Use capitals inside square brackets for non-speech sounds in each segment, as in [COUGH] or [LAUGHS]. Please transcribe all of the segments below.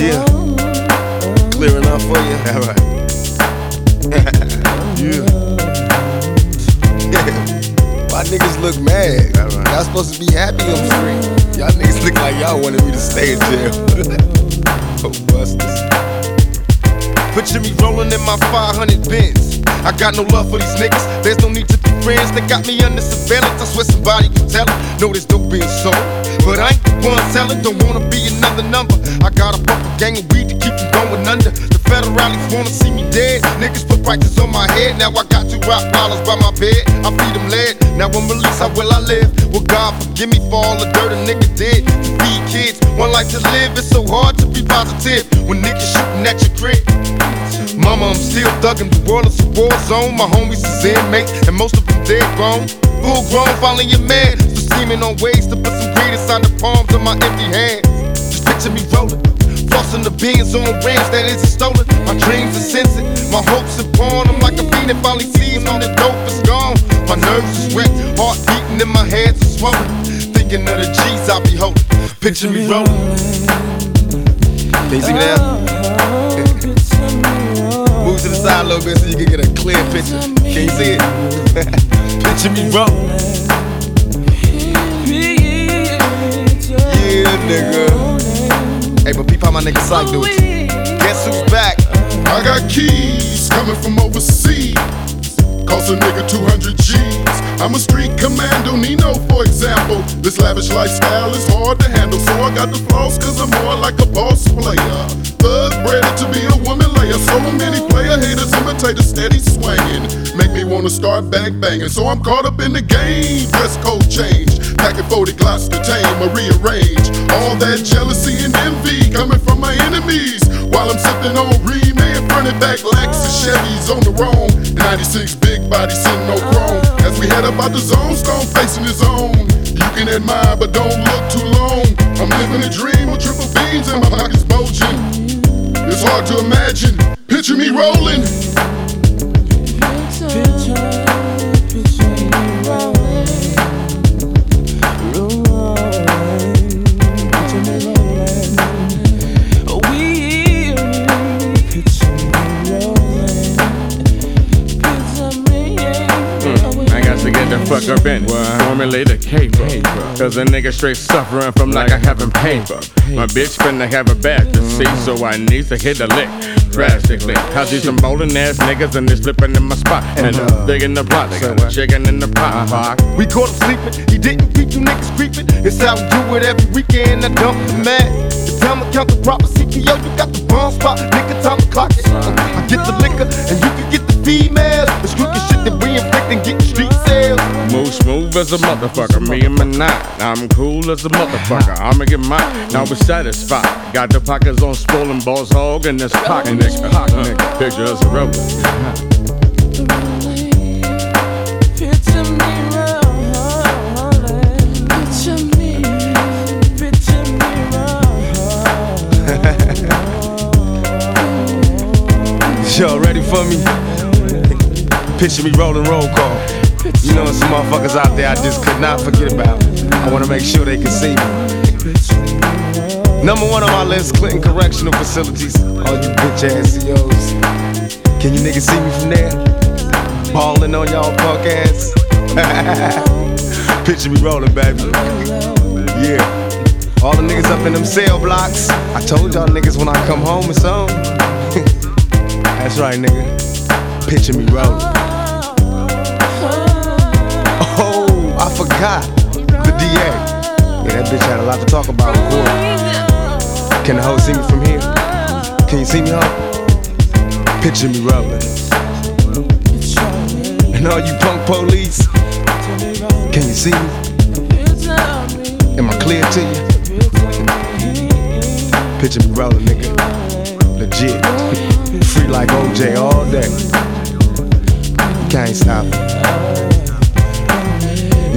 Yeah. Clearing up for you. All right. [LAUGHS] Yeah. [LAUGHS] Why niggas look mad? Y'all supposed to be happy I'm free. Y'all niggas look like y'all wanted me to stay in jail. [LAUGHS] oh, busters. Picture me rolling in my 500 Benz. I got no love for these niggas. There's no need to be friends. They got me under surveillance. I swear somebody can tell it. Know this dope being sold. But I ain't the one selling. Don't wanna be another number. I got a bumper gang of weed to keep them going under. The federalists wanna see me dead. Niggas put prices on my head. Now I got two rock dollars by my bed. I feed them lead. Now I'm released. How will I live? Well, God forgive me for all the dirt a nigga did. To feed kids, one life to live. It's so hard to be positive when niggas shooting at your crib. Mama, I'm still thuggin'. The world is a war zone. My homies is inmates, and most of them dead grown. Full grown, following your man. Scheming on ways to put some inside the palms of my empty hands. Just picture me rollin'. Flossing the beans on that isn't stolen. My dreams are my hopes are. I'm like a all the dope is gone. My nerves wrecked, heart beating in my is swollen. Thinking of the G's I be holding. Picture me rolling. Me now? Move to the side a little bit so you can get a clear picture. Can you see it? [LAUGHS] picture me rolling. My nigga do it. Guess who's back? I got keys coming from overseas. Cost a nigga 200 G's. I'm a street commando, Nino, for example. This lavish lifestyle is hard to handle, so I got the flaws, cause I'm more like a boss player. Thug bred to be a woman layer. So many player haters imitate a steady start bang banging. So I'm caught up in the game. Dress code change. Packing 40 glocks to tame or rearrange. All that jealousy and envy coming from my enemies. While I'm sipping on Remain, running back Lexus Chevys on the roam. 96 big body sitting no chrome. As we head up out the zone, stone facing his own. You can admire, but don't look too long. I'm living a dream with triple beams and my pockets bulging. It's hard to imagine. Picture me rolling. Got to get the fuck up in it. Formulate a caper. Cause a nigga straight suffering from like I haven't paper. My bitch finna have a bag to see, so I need to hit a lick. Drastically. I see some bowling ass niggas and they slipping in my spot. And uh, big in the plot, they got a chicken in the pot. Fuck. We caught him sleeping. He didn't beat you niggas creeping. It's how we do it every weekend. I dump the mad. The time to count the proper CPO, you got the bomb spot. Nigga, time to clock it. I get the liquor and you can get as a motherfucker, me and my nine. I'm cool as a motherfucker, I'ma get mine. Now we're satisfied. Got the pockets on swollen balls hog and this pocket nigga. Pocket nigga. Picture us a roller. [LAUGHS] Y'all ready for me? Picture me rolling roll call. You know, some motherfuckers out there I just could not forget about. I wanna make sure they can see me. Number one on my list, Clinton Correctional Facilities. All you bitch ass CEOs. Can you niggas see me from there? Ballin' on y'all punk ass. [LAUGHS] Picture me rolling, baby. Yeah. All the niggas up in them cell blocks. I told y'all niggas when I come home it's on. [LAUGHS] That's right, nigga. Picture me rolling. Forgot. The DA. Yeah, that bitch had a lot to talk about. Can the hoe see me from here? Can you see me, hoe? Picture me rolling. And all you punk police, can you see me? Am I clear to you? Picture me rolling, nigga. Legit. Free like OJ all day. Can't stop it.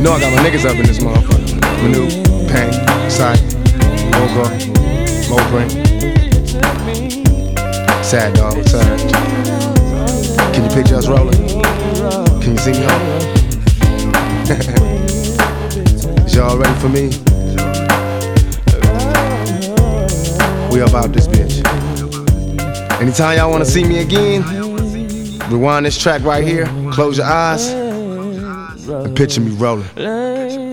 Know I got my niggas up in this motherfucker. Manu, Pain, Sight, Mocha, Moprint. Sad dog return. Can you picture us rolling? Can you see me home? [LAUGHS] Is y'all ready for me? We about this bitch. Anytime y'all wanna see me again, rewind this track right here, close your eyes, and picture me rolling.